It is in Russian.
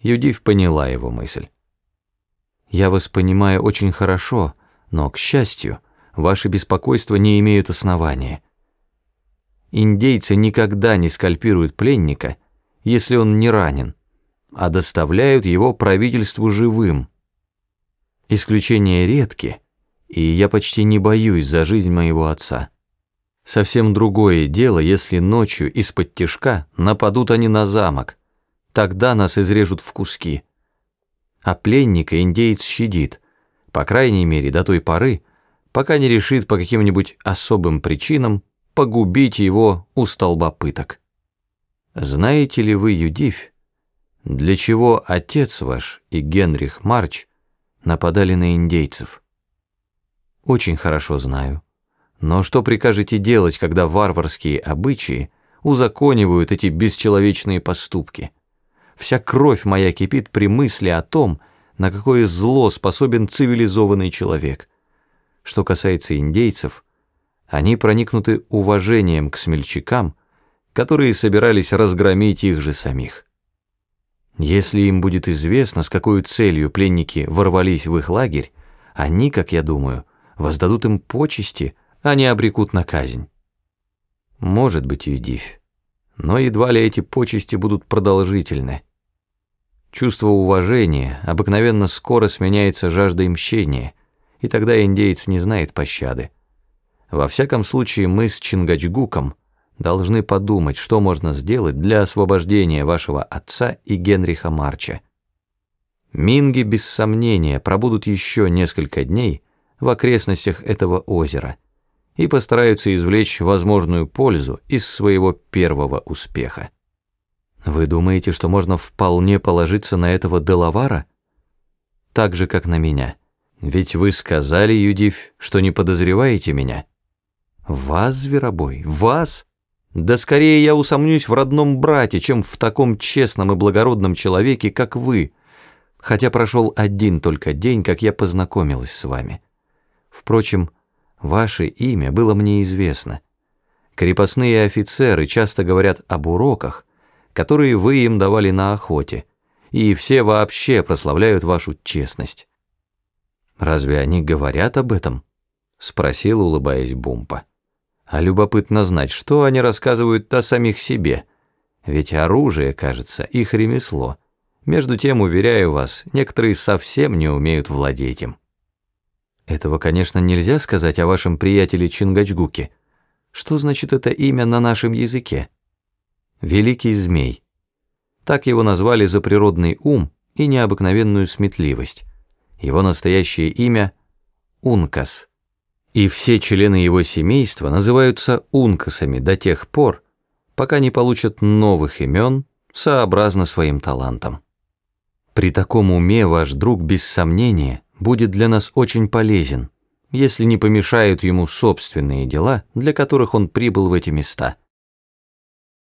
Юдив поняла его мысль. «Я вас понимаю очень хорошо, но, к счастью, ваши беспокойства не имеют основания. Индейцы никогда не скальпируют пленника, если он не ранен, а доставляют его правительству живым. Исключения редки, и я почти не боюсь за жизнь моего отца. Совсем другое дело, если ночью из-под тишка нападут они на замок, тогда нас изрежут в куски. А пленника индеец щадит, по крайней мере до той поры, пока не решит по каким-нибудь особым причинам погубить его у столба пыток. Знаете ли вы, Юдивь, для чего отец ваш и Генрих Марч нападали на индейцев? Очень хорошо знаю. Но что прикажете делать, когда варварские обычаи узаконивают эти бесчеловечные поступки? Вся кровь моя кипит при мысли о том, на какое зло способен цивилизованный человек. Что касается индейцев, они проникнуты уважением к смельчакам, которые собирались разгромить их же самих. Если им будет известно, с какой целью пленники ворвались в их лагерь, они, как я думаю, воздадут им почести, а не обрекут на казнь. Может быть, Юдивь, но едва ли эти почести будут продолжительны. Чувство уважения обыкновенно скоро сменяется жаждой мщения, и тогда индеец не знает пощады. Во всяком случае, мы с Чингачгуком должны подумать, что можно сделать для освобождения вашего отца и Генриха Марча. Минги, без сомнения, пробудут еще несколько дней в окрестностях этого озера и постараются извлечь возможную пользу из своего первого успеха. Вы думаете, что можно вполне положиться на этого Делавара? Так же, как на меня. Ведь вы сказали, Юдив, что не подозреваете меня. Вас, зверобой, вас? Да скорее я усомнюсь в родном брате, чем в таком честном и благородном человеке, как вы, хотя прошел один только день, как я познакомилась с вами. Впрочем, ваше имя было мне известно. Крепостные офицеры часто говорят об уроках, которые вы им давали на охоте, и все вообще прославляют вашу честность. Разве они говорят об этом? Спросил, улыбаясь Бумпа. А любопытно знать, что они рассказывают о самих себе. Ведь оружие, кажется, их ремесло. Между тем, уверяю вас, некоторые совсем не умеют владеть им. Этого, конечно, нельзя сказать о вашем приятеле Чингачгуке. Что значит это имя на нашем языке? Великий змей. Так его назвали за природный ум и необыкновенную сметливость. Его настоящее имя — Ункас и все члены его семейства называются ункасами до тех пор, пока не получат новых имен сообразно своим талантам. При таком уме ваш друг, без сомнения, будет для нас очень полезен, если не помешают ему собственные дела, для которых он прибыл в эти места –